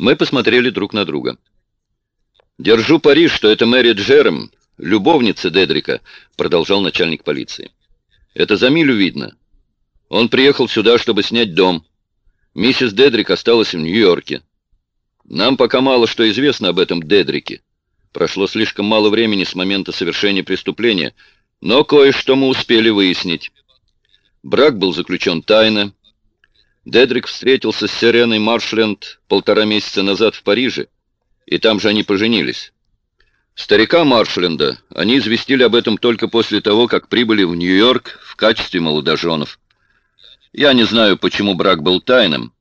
Мы посмотрели друг на друга. «Держу пари, что это Мэри Джером, любовница Дедрика», — продолжал начальник полиции. «Это за милю видно. Он приехал сюда, чтобы снять дом. Миссис Дедрик осталась в Нью-Йорке. Нам пока мало что известно об этом Дедрике. Прошло слишком мало времени с момента совершения преступления, но кое-что мы успели выяснить. Брак был заключен тайно. Дедрик встретился с Сиреной Маршленд полтора месяца назад в Париже, и там же они поженились. Старика Маршленда они известили об этом только после того, как прибыли в Нью-Йорк в качестве молодоженов. Я не знаю, почему брак был тайным.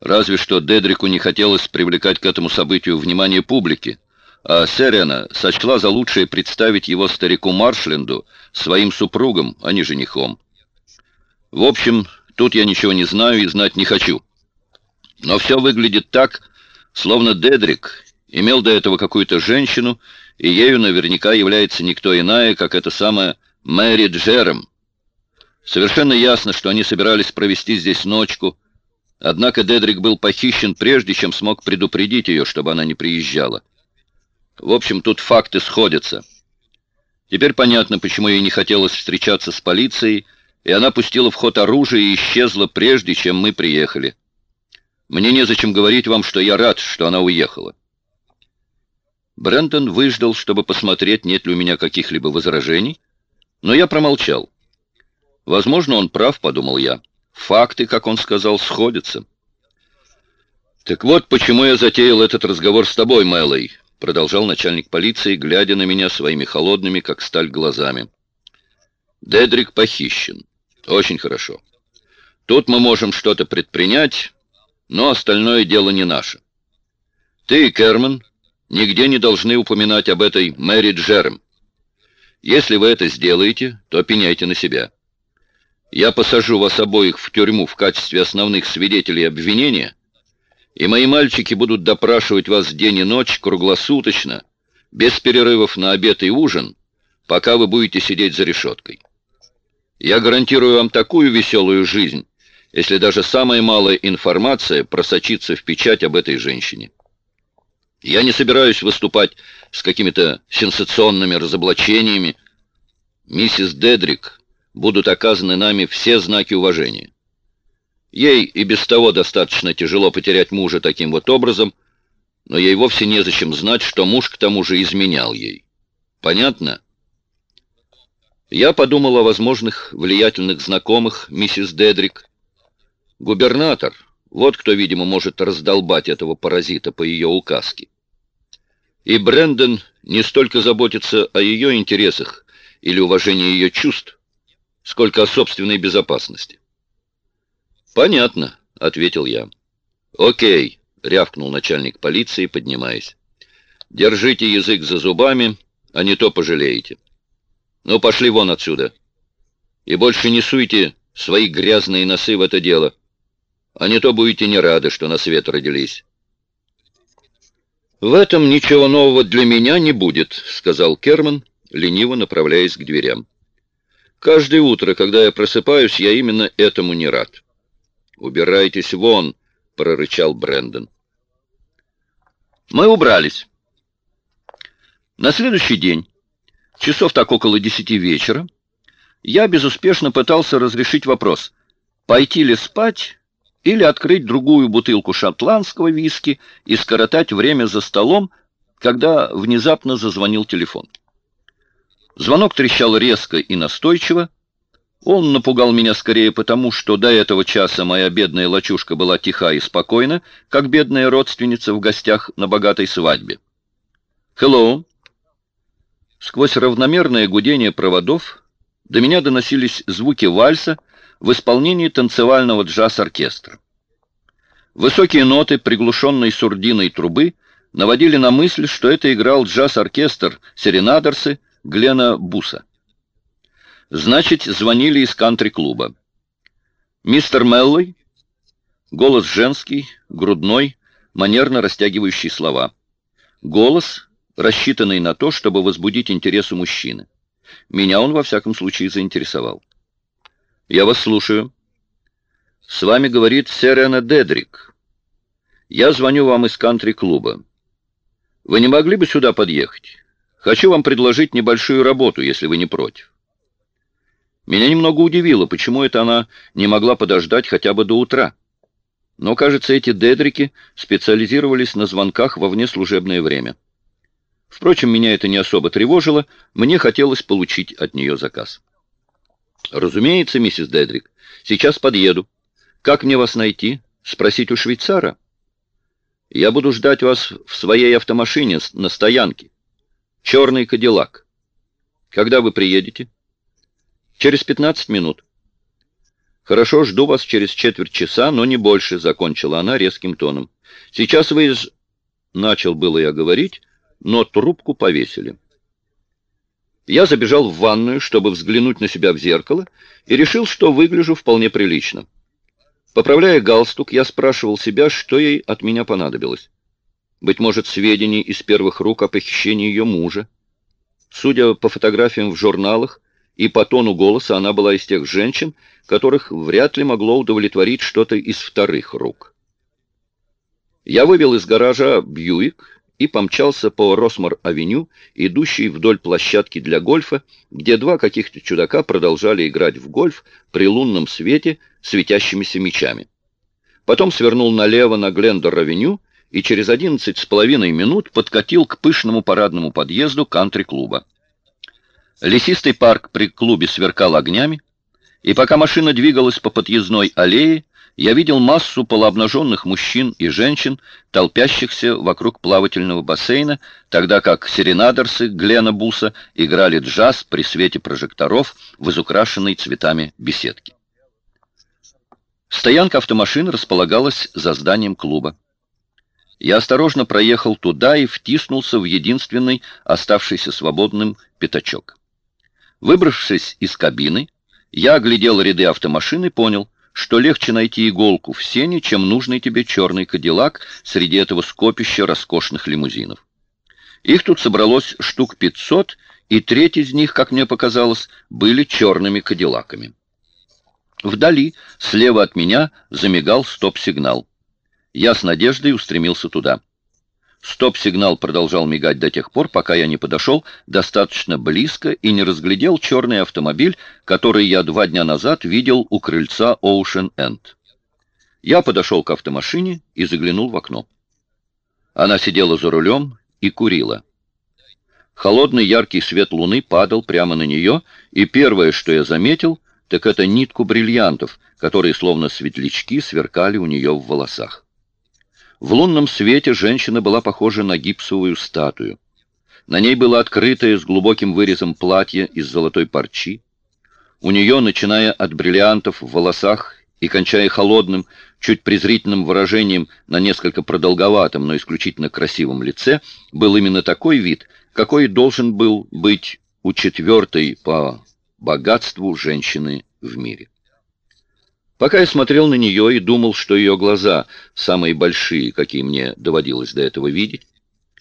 Разве что Дедрику не хотелось привлекать к этому событию внимание публики, а Серена сочла за лучшее представить его старику Маршленду своим супругом, а не женихом. В общем, тут я ничего не знаю и знать не хочу. Но все выглядит так, словно Дедрик имел до этого какую-то женщину, и ею наверняка является никто иная, как эта самая Мэри Джером, Совершенно ясно, что они собирались провести здесь ночку, однако Дедрик был похищен прежде, чем смог предупредить ее, чтобы она не приезжала. В общем, тут факты сходятся. Теперь понятно, почему ей не хотелось встречаться с полицией, и она пустила в ход оружие и исчезла прежде, чем мы приехали. Мне незачем говорить вам, что я рад, что она уехала. Брентон выждал, чтобы посмотреть, нет ли у меня каких-либо возражений, но я промолчал. Возможно, он прав, подумал я. Факты, как он сказал, сходятся. Так вот, почему я затеял этот разговор с тобой, Мэллой, продолжал начальник полиции, глядя на меня своими холодными, как сталь, глазами. Дедрик похищен. Очень хорошо. Тут мы можем что-то предпринять, но остальное дело не наше. Ты, Керман, нигде не должны упоминать об этой Мэри Джерем. Если вы это сделаете, то пеняйте на себя. Я посажу вас обоих в тюрьму в качестве основных свидетелей обвинения, и мои мальчики будут допрашивать вас день и ночь круглосуточно, без перерывов на обед и ужин, пока вы будете сидеть за решеткой. Я гарантирую вам такую веселую жизнь, если даже самая малая информация просочится в печать об этой женщине. Я не собираюсь выступать с какими-то сенсационными разоблачениями. Миссис Дедрик будут оказаны нами все знаки уважения. Ей и без того достаточно тяжело потерять мужа таким вот образом, но ей вовсе незачем знать, что муж к тому же изменял ей. Понятно? Я подумал о возможных влиятельных знакомых миссис Дедрик. Губернатор, вот кто, видимо, может раздолбать этого паразита по ее указке. И Брэндон не столько заботится о ее интересах или уважении ее чувств, сколько о собственной безопасности. «Понятно», — ответил я. «Окей», — рявкнул начальник полиции, поднимаясь. «Держите язык за зубами, а не то пожалеете. Ну, пошли вон отсюда. И больше не суйте свои грязные носы в это дело, а не то будете не рады, что на свет родились». «В этом ничего нового для меня не будет», — сказал Керман, лениво направляясь к дверям. Каждое утро, когда я просыпаюсь, я именно этому не рад. «Убирайтесь вон!» — прорычал Брэндон. Мы убрались. На следующий день, часов так около десяти вечера, я безуспешно пытался разрешить вопрос, пойти ли спать или открыть другую бутылку шотландского виски и скоротать время за столом, когда внезапно зазвонил телефон. Звонок трещал резко и настойчиво. Он напугал меня скорее потому, что до этого часа моя бедная лачушка была тиха и спокойна, как бедная родственница в гостях на богатой свадьбе. «Hello!» Сквозь равномерное гудение проводов до меня доносились звуки вальса в исполнении танцевального джаз-оркестра. Высокие ноты приглушенной сурдиной трубы наводили на мысль, что это играл джаз-оркестр «Серенадерсы», Глена Буса. Значит, звонили из кантри-клуба. Мистер Меллой, голос женский, грудной, манерно растягивающий слова. Голос, рассчитанный на то, чтобы возбудить интерес у мужчины. Меня он, во всяком случае, заинтересовал. «Я вас слушаю». «С вами говорит Серена Дедрик. Я звоню вам из кантри-клуба. Вы не могли бы сюда подъехать? Хочу вам предложить небольшую работу, если вы не против. Меня немного удивило, почему это она не могла подождать хотя бы до утра. Но, кажется, эти дедрики специализировались на звонках во внеслужебное время. Впрочем, меня это не особо тревожило, мне хотелось получить от нее заказ. «Разумеется, миссис Дедрик. Сейчас подъеду. Как мне вас найти? Спросить у швейцара?» «Я буду ждать вас в своей автомашине на стоянке. Черный кадиллак. Когда вы приедете?» «Через 15 минут». «Хорошо, жду вас через четверть часа, но не больше», — закончила она резким тоном. «Сейчас вы из...» — начал было я говорить, но трубку повесили. Я забежал в ванную, чтобы взглянуть на себя в зеркало, и решил, что выгляжу вполне прилично. Поправляя галстук, я спрашивал себя, что ей от меня понадобилось. Быть может, сведений из первых рук о похищении ее мужа. Судя по фотографиям в журналах и по тону голоса, она была из тех женщин, которых вряд ли могло удовлетворить что-то из вторых рук. Я вывел из гаража Бьюик и помчался по Росмар-авеню, идущей вдоль площадки для гольфа, где два каких-то чудака продолжали играть в гольф при лунном свете светящимися мечами. Потом свернул налево на Глендор-авеню и через одиннадцать с половиной минут подкатил к пышному парадному подъезду кантри-клуба. Лесистый парк при клубе сверкал огнями, и пока машина двигалась по подъездной аллее, я видел массу полуобнаженных мужчин и женщин, толпящихся вокруг плавательного бассейна, тогда как серенадерсы Глена Буса играли джаз при свете прожекторов в изукрашенной цветами беседке. Стоянка автомашин располагалась за зданием клуба. Я осторожно проехал туда и втиснулся в единственный оставшийся свободным пятачок. Выбравшись из кабины, я оглядел ряды автомашин и понял — что легче найти иголку в сене, чем нужный тебе черный кадиллак среди этого скопища роскошных лимузинов. Их тут собралось штук 500, и треть из них, как мне показалось, были черными кадиллаками. Вдали, слева от меня, замигал стоп-сигнал. Я с надеждой устремился туда. Стоп-сигнал продолжал мигать до тех пор, пока я не подошел достаточно близко и не разглядел черный автомобиль, который я два дня назад видел у крыльца Ocean End. Я подошел к автомашине и заглянул в окно. Она сидела за рулем и курила. Холодный яркий свет луны падал прямо на нее, и первое, что я заметил, так это нитку бриллиантов, которые словно светлячки сверкали у нее в волосах. В лунном свете женщина была похожа на гипсовую статую. На ней было открытое с глубоким вырезом платье из золотой парчи. У нее, начиная от бриллиантов в волосах и кончая холодным, чуть презрительным выражением на несколько продолговатом, но исключительно красивом лице, был именно такой вид, какой должен был быть у четвертой по богатству женщины в мире. Пока я смотрел на нее и думал, что ее глаза самые большие, какие мне доводилось до этого видеть,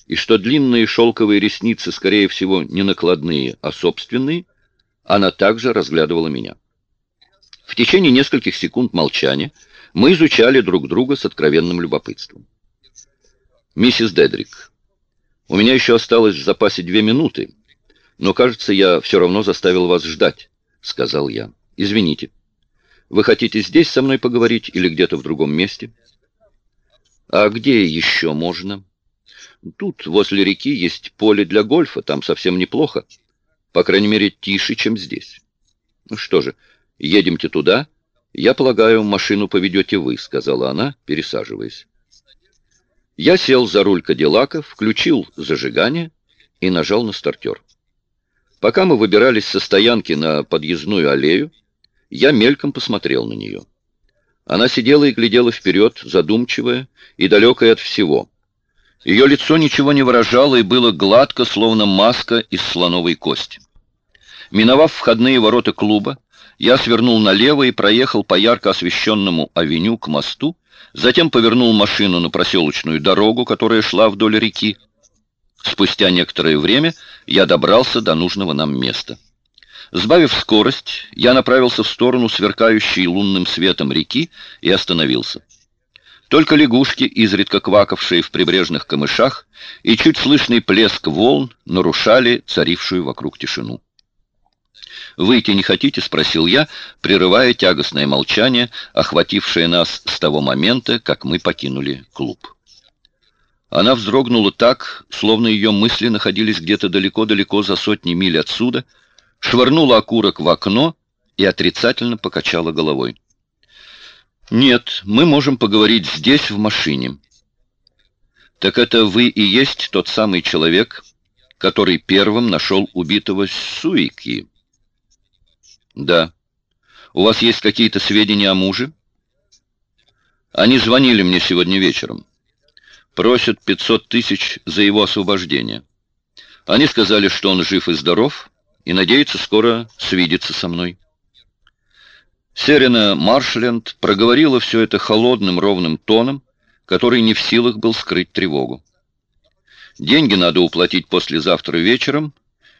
и что длинные шелковые ресницы, скорее всего, не накладные, а собственные, она также разглядывала меня. В течение нескольких секунд молчания мы изучали друг друга с откровенным любопытством. «Миссис Дедрик, у меня еще осталось в запасе две минуты, но, кажется, я все равно заставил вас ждать», — сказал я. «Извините». Вы хотите здесь со мной поговорить или где-то в другом месте? А где еще можно? Тут, возле реки, есть поле для гольфа, там совсем неплохо. По крайней мере, тише, чем здесь. Ну что же, едемте туда. Я полагаю, машину поведете вы, сказала она, пересаживаясь. Я сел за руль Кадиллака, включил зажигание и нажал на стартер. Пока мы выбирались со стоянки на подъездную аллею, я мельком посмотрел на нее. Она сидела и глядела вперед, задумчивая и далекая от всего. Ее лицо ничего не выражало и было гладко, словно маска из слоновой кости. Миновав входные ворота клуба, я свернул налево и проехал по ярко освещенному авеню к мосту, затем повернул машину на проселочную дорогу, которая шла вдоль реки. Спустя некоторое время я добрался до нужного нам места. Сбавив скорость, я направился в сторону сверкающей лунным светом реки и остановился. Только лягушки, изредка квакавшие в прибрежных камышах, и чуть слышный плеск волн нарушали царившую вокруг тишину. «Выйти не хотите?» — спросил я, прерывая тягостное молчание, охватившее нас с того момента, как мы покинули клуб. Она вздрогнула так, словно ее мысли находились где-то далеко-далеко за сотни миль отсюда, швырнула окурок в окно и отрицательно покачала головой. «Нет, мы можем поговорить здесь, в машине». «Так это вы и есть тот самый человек, который первым нашел убитого Суики?» «Да. У вас есть какие-то сведения о муже?» «Они звонили мне сегодня вечером. Просят 500 тысяч за его освобождение. Они сказали, что он жив и здоров, и надеются скоро свидеться со мной». Серена Маршленд проговорила все это холодным ровным тоном, который не в силах был скрыть тревогу. Деньги надо уплатить послезавтра вечером,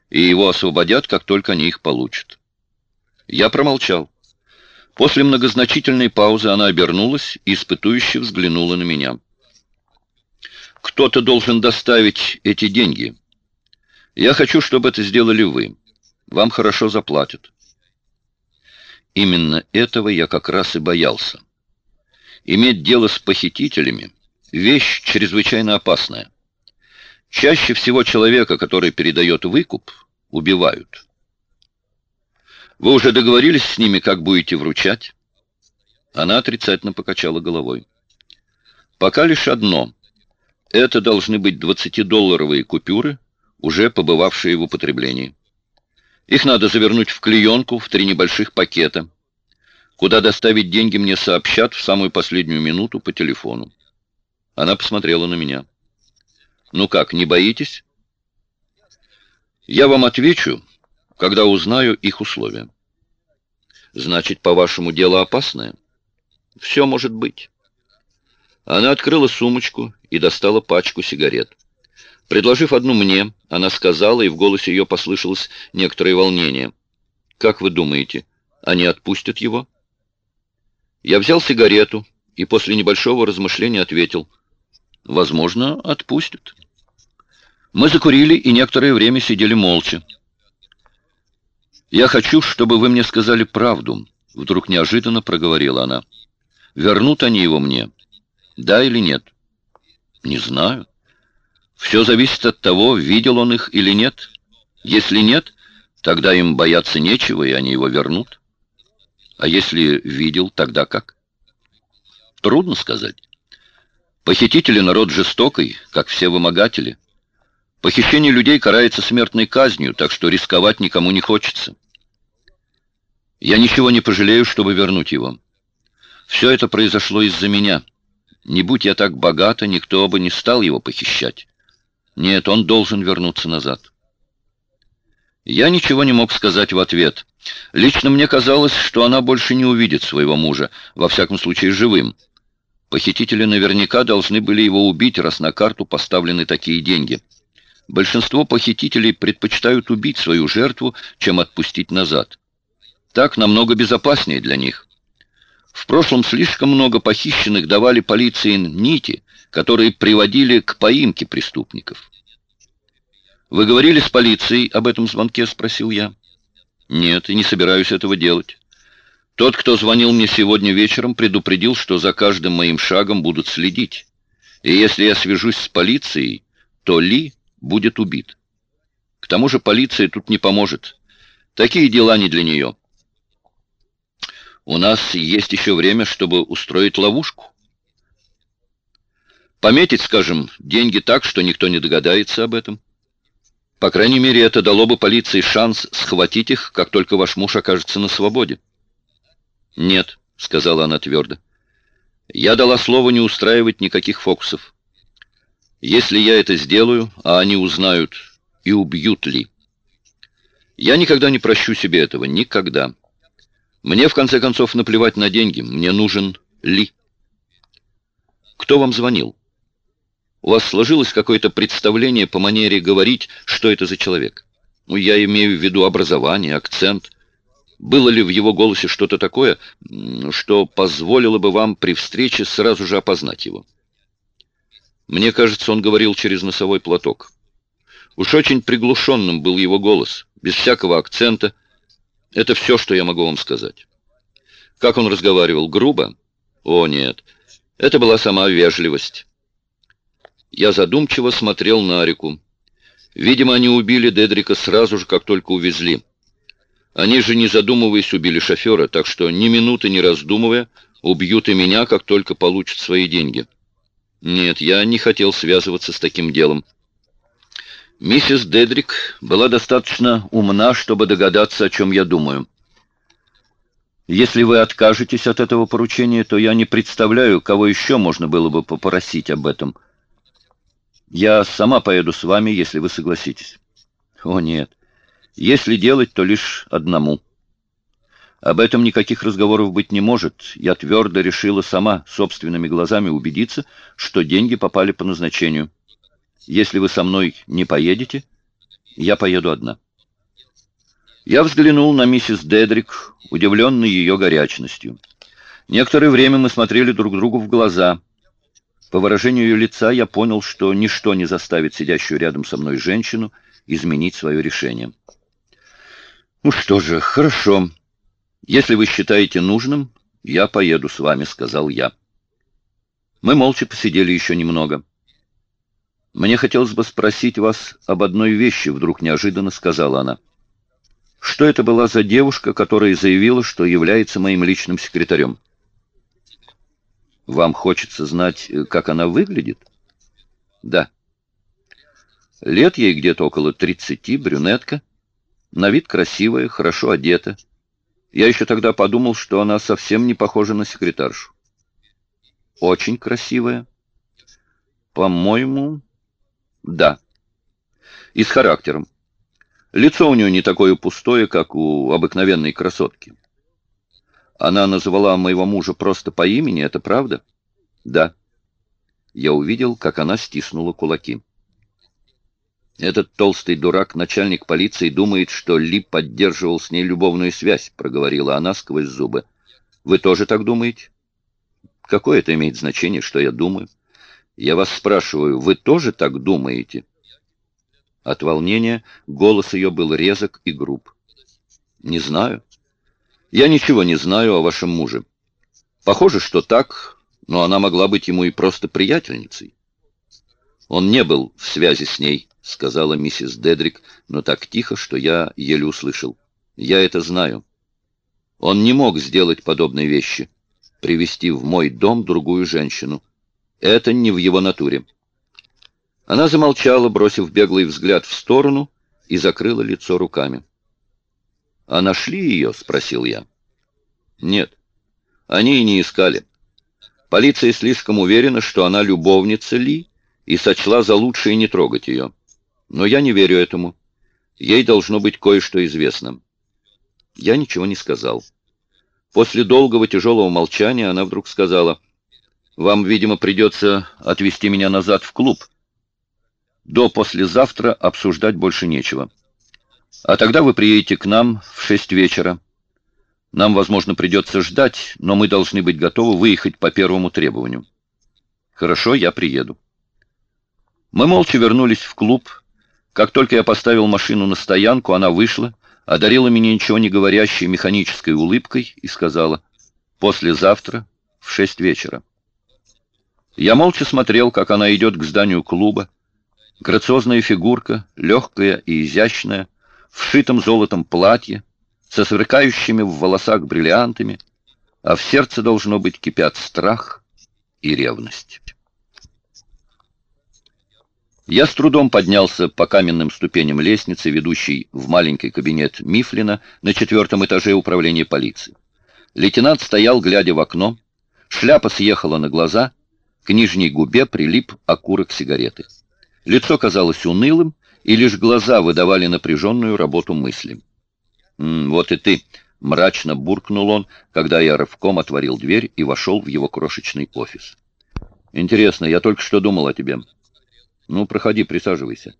и его освободят, как только они их получат. Я промолчал. После многозначительной паузы она обернулась и испытующе взглянула на меня. «Кто-то должен доставить эти деньги. Я хочу, чтобы это сделали вы. Вам хорошо заплатят». Именно этого я как раз и боялся. Иметь дело с похитителями — вещь чрезвычайно опасная. Чаще всего человека, который передает выкуп, убивают. Вы уже договорились с ними, как будете вручать? Она отрицательно покачала головой. Пока лишь одно. Это должны быть 20-долларовые купюры, уже побывавшие в употреблении. Их надо завернуть в клеенку в три небольших пакета. Куда доставить деньги, мне сообщат в самую последнюю минуту по телефону. Она посмотрела на меня. «Ну как, не боитесь?» «Я вам отвечу, когда узнаю их условия». «Значит, по-вашему, дело опасное?» «Все может быть». Она открыла сумочку и достала пачку сигарет. Предложив одну мне, она сказала, и в голосе ее послышалось некоторое волнение. «Как вы думаете, они отпустят его?» Я взял сигарету и после небольшого размышления ответил. «Возможно, отпустят». Мы закурили и некоторое время сидели молча. «Я хочу, чтобы вы мне сказали правду», — вдруг неожиданно проговорила она. «Вернут они его мне? Да или нет?» «Не знаю. Все зависит от того, видел он их или нет. Если нет, тогда им бояться нечего, и они его вернут. А если видел, тогда как?» «Трудно сказать. Похитители народ жестокий, как все вымогатели». Похищение людей карается смертной казнью, так что рисковать никому не хочется. Я ничего не пожалею, чтобы вернуть его. Все это произошло из-за меня. Не будь я так богата, никто бы не стал его похищать. Нет, он должен вернуться назад. Я ничего не мог сказать в ответ. Лично мне казалось, что она больше не увидит своего мужа, во всяком случае живым. Похитители наверняка должны были его убить, раз на карту поставлены такие деньги. Большинство похитителей предпочитают убить свою жертву, чем отпустить назад. Так намного безопаснее для них. В прошлом слишком много похищенных давали полиции нити, которые приводили к поимке преступников. «Вы говорили с полицией об этом звонке?» — спросил я. «Нет, и не собираюсь этого делать. Тот, кто звонил мне сегодня вечером, предупредил, что за каждым моим шагом будут следить. И если я свяжусь с полицией, то Ли будет убит. К тому же полиция тут не поможет. Такие дела не для нее. У нас есть еще время, чтобы устроить ловушку. Пометить, скажем, деньги так, что никто не догадается об этом. По крайней мере, это дало бы полиции шанс схватить их, как только ваш муж окажется на свободе. «Нет», — сказала она твердо. «Я дала слово не устраивать никаких фокусов. Если я это сделаю, а они узнают и убьют Ли. Я никогда не прощу себе этого, никогда. Мне, в конце концов, наплевать на деньги. Мне нужен Ли. Кто вам звонил? У вас сложилось какое-то представление по манере говорить, что это за человек? Ну, я имею в виду образование, акцент. Было ли в его голосе что-то такое, что позволило бы вам при встрече сразу же опознать его? Мне кажется, он говорил через носовой платок. Уж очень приглушенным был его голос, без всякого акцента. Это все, что я могу вам сказать. Как он разговаривал? Грубо? О, нет. Это была сама вежливость. Я задумчиво смотрел на реку. Видимо, они убили Дедрика сразу же, как только увезли. Они же, не задумываясь, убили шофера, так что ни минуты не раздумывая, убьют и меня, как только получат свои деньги. Нет, я не хотел связываться с таким делом. Миссис Дедрик была достаточно умна, чтобы догадаться, о чем я думаю. Если вы откажетесь от этого поручения, то я не представляю, кого еще можно было бы попросить об этом. Я сама поеду с вами, если вы согласитесь. О, нет. Если делать, то лишь одному. Об этом никаких разговоров быть не может. Я твердо решила сама собственными глазами убедиться, что деньги попали по назначению. Если вы со мной не поедете, я поеду одна. Я взглянул на миссис Дедрик, удивленный ее горячностью. Некоторое время мы смотрели друг другу в глаза. По выражению ее лица я понял, что ничто не заставит сидящую рядом со мной женщину изменить свое решение. «Ну что же, хорошо. Если вы считаете нужным, я поеду с вами», — сказал я. Мы молча посидели еще немного. «Мне хотелось бы спросить вас об одной вещи», — вдруг неожиданно сказала она. «Что это была за девушка, которая заявила, что является моим личным секретарем?» «Вам хочется знать, как она выглядит?» «Да». Лет ей где-то около тридцати, брюнетка. На вид красивая, хорошо одета. Я еще тогда подумал, что она совсем не похожа на секретаршу. Очень красивая. По-моему, да. И с характером. Лицо у нее не такое пустое, как у обыкновенной красотки. Она называла моего мужа просто по имени, это правда? Да. Я увидел, как она стиснула кулаки. «Этот толстый дурак, начальник полиции, думает, что Ли поддерживал с ней любовную связь», — проговорила она сквозь зубы. «Вы тоже так думаете?» «Какое это имеет значение, что я думаю?» «Я вас спрашиваю, вы тоже так думаете?» От волнения голос ее был резок и груб. «Не знаю. Я ничего не знаю о вашем муже. Похоже, что так, но она могла быть ему и просто приятельницей. Он не был в связи с ней, — сказала миссис Дедрик, но так тихо, что я еле услышал. «Я это знаю. Он не мог сделать подобные вещи, привести в мой дом другую женщину. Это не в его натуре». Она замолчала, бросив беглый взгляд в сторону, и закрыла лицо руками. «А нашли ее?» — спросил я. «Нет, они и не искали. Полиция слишком уверена, что она любовница Ли, и сочла за лучшее не трогать ее. Но я не верю этому. Ей должно быть кое-что известно. Я ничего не сказал. После долгого тяжелого молчания она вдруг сказала, «Вам, видимо, придется отвезти меня назад в клуб. До послезавтра обсуждать больше нечего. А тогда вы приедете к нам в шесть вечера. Нам, возможно, придется ждать, но мы должны быть готовы выехать по первому требованию. Хорошо, я приеду». Мы молча вернулись в клуб, как только я поставил машину на стоянку, она вышла, одарила меня ничего не говорящей механической улыбкой и сказала «Послезавтра в шесть вечера». Я молча смотрел, как она идет к зданию клуба. Грациозная фигурка, легкая и изящная, в шитом золотом платье, со сверкающими в волосах бриллиантами, а в сердце должно быть кипят страх и ревность. Я с трудом поднялся по каменным ступеням лестницы, ведущей в маленький кабинет Мифлина на четвертом этаже управления полиции. Лейтенант стоял, глядя в окно. Шляпа съехала на глаза, к нижней губе прилип окурок сигареты. Лицо казалось унылым, и лишь глаза выдавали напряженную работу мысли. «М, «Вот и ты!» — мрачно буркнул он, когда я рывком отворил дверь и вошел в его крошечный офис. «Интересно, я только что думал о тебе». Ну, проходи, присаживайся.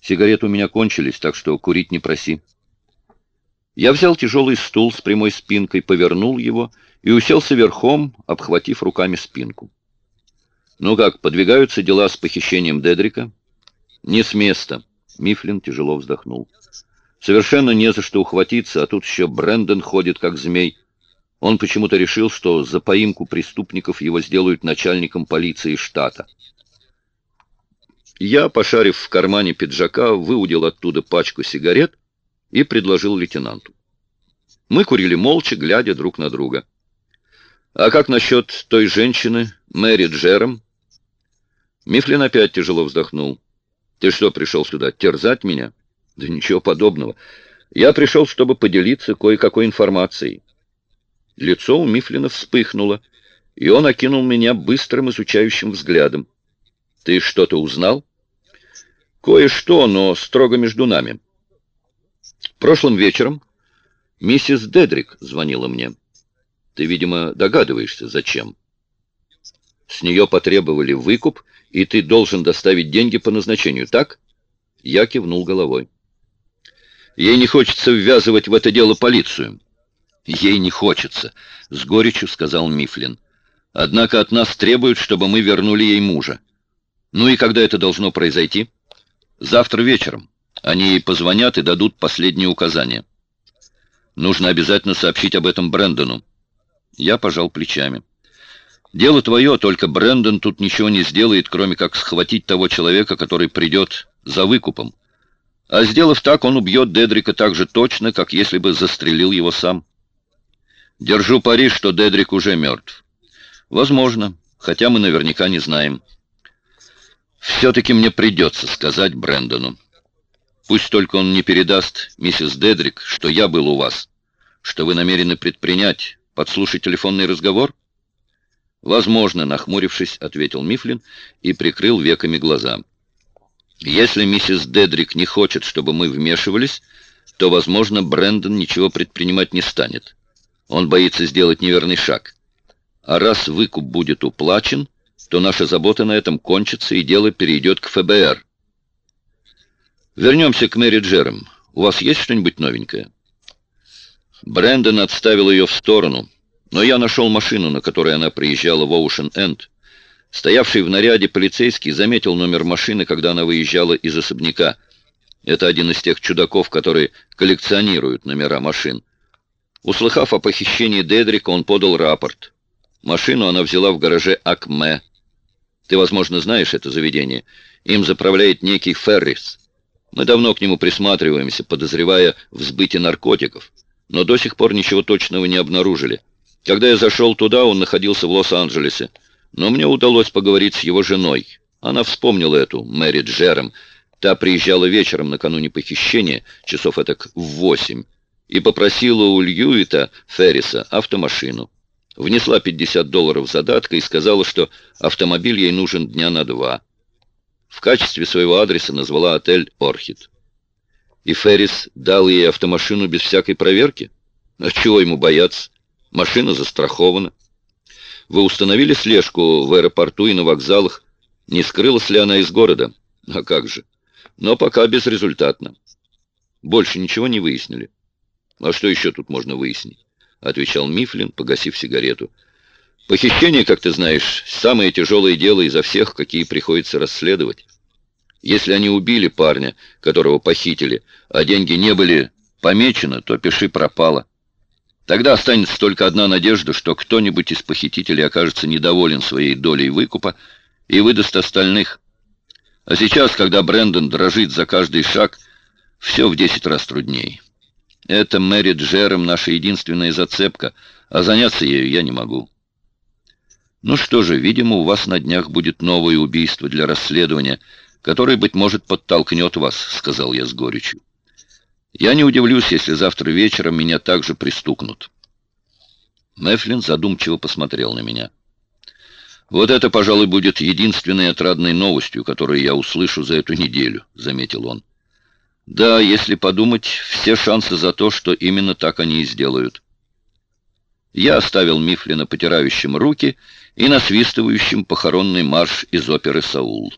Сигареты у меня кончились, так что курить не проси. Я взял тяжелый стул с прямой спинкой, повернул его и уселся верхом, обхватив руками спинку. «Ну как, подвигаются дела с похищением Дедрика?» «Не с места», — Мифлин тяжело вздохнул. «Совершенно не за что ухватиться, а тут еще Брэндон ходит как змей. Он почему-то решил, что за поимку преступников его сделают начальником полиции штата». Я, пошарив в кармане пиджака, выудил оттуда пачку сигарет и предложил лейтенанту. Мы курили молча, глядя друг на друга. «А как насчет той женщины, Мэри Джером?» Мифлин опять тяжело вздохнул. «Ты что, пришел сюда, терзать меня?» «Да ничего подобного. Я пришел, чтобы поделиться кое-какой информацией». Лицо у Мифлина вспыхнуло, и он окинул меня быстрым изучающим взглядом. «Ты что-то узнал?» «Кое-что, но строго между нами». Прошлым вечером миссис Дедрик звонила мне. Ты, видимо, догадываешься, зачем. С нее потребовали выкуп, и ты должен доставить деньги по назначению, так? Я кивнул головой. Ей не хочется ввязывать в это дело полицию. Ей не хочется, с горечью сказал Мифлин. Однако от нас требуют, чтобы мы вернули ей мужа. Ну и когда это должно произойти? Завтра вечером. Они ей позвонят и дадут последние указания. Нужно обязательно сообщить об этом Брэндону. Я пожал плечами. Дело твое, только Брэндон тут ничего не сделает, кроме как схватить того человека, который придет за выкупом. А сделав так, он убьет Дедрика так же точно, как если бы застрелил его сам. Держу пари, что Дедрик уже мертв. Возможно, хотя мы наверняка не знаем. Все-таки мне придется сказать Брэндону. Пусть только он не передаст миссис Дедрик, что я был у вас, что вы намерены предпринять, подслушать телефонный разговор? Возможно, нахмурившись, ответил Мифлин и прикрыл веками глаза. Если миссис Дедрик не хочет, чтобы мы вмешивались, то, возможно, Брэндон ничего предпринимать не станет. Он боится сделать неверный шаг. А раз выкуп будет уплачен, то наша забота на этом кончится, и дело перейдет к ФБР. Вернемся к Мэри Джером. У вас есть что-нибудь новенькое? Брэндон отставил ее в сторону, но я нашел машину, на которой она приезжала в Оушен-Энд. Стоявший в наряде полицейский заметил номер машины, когда она выезжала из особняка. Это один из тех чудаков, которые коллекционируют номера машин. Услыхав о похищении Дедрика, он подал рапорт. Машину она взяла в гараже Акме. Ты, возможно, знаешь это заведение. Им заправляет некий Феррис. Мы давно к нему присматриваемся, подозревая в сбыте наркотиков, но до сих пор ничего точного не обнаружили. Когда я зашел туда, он находился в Лос-Анджелесе, но мне удалось поговорить с его женой. Она вспомнила эту, Мэри Джером. Та приезжала вечером накануне похищения, часов этак в восемь, и попросила у Льюита Ферриса автомашину. Внесла 50 долларов задатка и сказала, что автомобиль ей нужен дня на два. В качестве своего адреса назвала отель «Орхид». И Феррис дал ей автомашину без всякой проверки? А чего ему бояться? Машина застрахована. Вы установили слежку в аэропорту и на вокзалах? Не скрылась ли она из города? А как же? Но пока безрезультатно. Больше ничего не выяснили. А что еще тут можно выяснить? Отвечал Мифлин, погасив сигарету. Похищение, как ты знаешь, самое тяжелое дело изо всех, какие приходится расследовать. Если они убили парня, которого похитили, а деньги не были помечены, то пиши пропало. Тогда останется только одна надежда, что кто-нибудь из похитителей окажется недоволен своей долей выкупа и выдаст остальных. А сейчас, когда Брэндон дрожит за каждый шаг, все в десять раз труднее. Это Мэри Джером наша единственная зацепка, а заняться ею я не могу. Ну что же, видимо, у вас на днях будет новое убийство для расследования, которое, быть может, подтолкнет вас, сказал я с горечью. Я не удивлюсь, если завтра вечером меня также пристукнут. Мефлин задумчиво посмотрел на меня. «Вот это, пожалуй, будет единственной отрадной новостью, которую я услышу за эту неделю», — заметил он. «Да, если подумать, все шансы за то, что именно так они и сделают». Я оставил Мифлина потирающим руки и насвистывающим похоронный марш из оперы «Саул».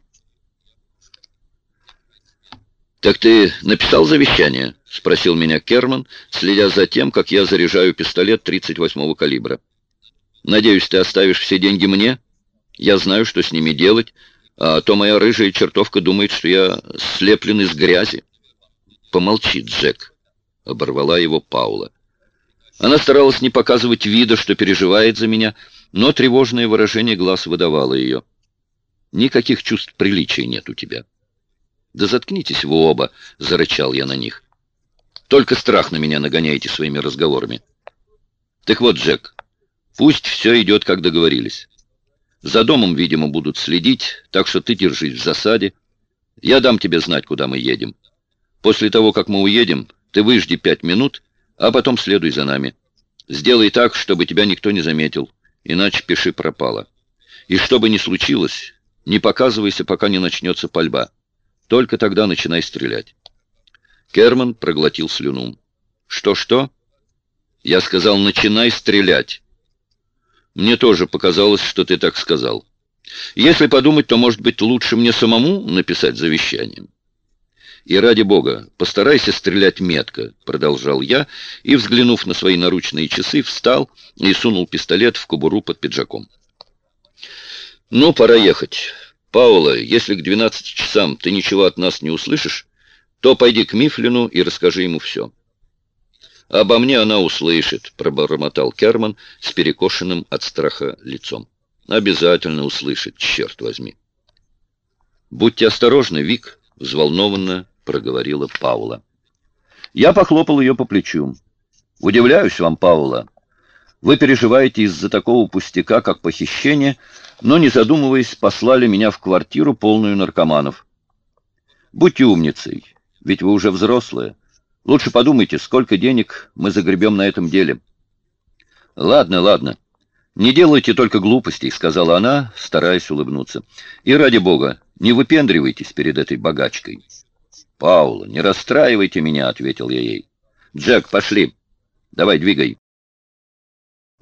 «Так ты написал завещание?» — спросил меня Керман, следя за тем, как я заряжаю пистолет 38-го калибра. «Надеюсь, ты оставишь все деньги мне? Я знаю, что с ними делать, а то моя рыжая чертовка думает, что я слеплен из грязи». «Помолчи, Джек», — оборвала его Паула. Она старалась не показывать вида, что переживает за меня, но тревожное выражение глаз выдавало ее. «Никаких чувств приличия нет у тебя». «Да заткнитесь вы оба!» — зарычал я на них. «Только страх на меня нагоняете своими разговорами». «Так вот, Джек, пусть все идет, как договорились. За домом, видимо, будут следить, так что ты держись в засаде. Я дам тебе знать, куда мы едем. После того, как мы уедем, ты выжди пять минут, а потом следуй за нами. Сделай так, чтобы тебя никто не заметил, иначе пиши пропало. И что бы ни случилось, не показывайся, пока не начнется пальба». Только тогда начинай стрелять. Керман проглотил слюну. Что-что? Я сказал, начинай стрелять. Мне тоже показалось, что ты так сказал. Если подумать, то, может быть, лучше мне самому написать завещание. И ради бога, постарайся стрелять метко, продолжал я, и, взглянув на свои наручные часы, встал и сунул пистолет в кобуру под пиджаком. Ну, пора ехать. «Паула, если к 12 часам ты ничего от нас не услышишь, то пойди к Мифлину и расскажи ему все». «Обо мне она услышит», — пробормотал Керман с перекошенным от страха лицом. «Обязательно услышит, черт возьми». «Будьте осторожны, Вик», — взволнованно проговорила Паула. Я похлопал ее по плечу. «Удивляюсь вам, Паула. Вы переживаете из-за такого пустяка, как похищение, но, не задумываясь, послали меня в квартиру, полную наркоманов. Будьте умницей, ведь вы уже взрослая. Лучше подумайте, сколько денег мы загребем на этом деле. Ладно, ладно. Не делайте только глупостей, сказала она, стараясь улыбнуться. И ради бога, не выпендривайтесь перед этой богачкой. Паула, не расстраивайте меня, ответил я ей. Джек, пошли. Давай, двигай.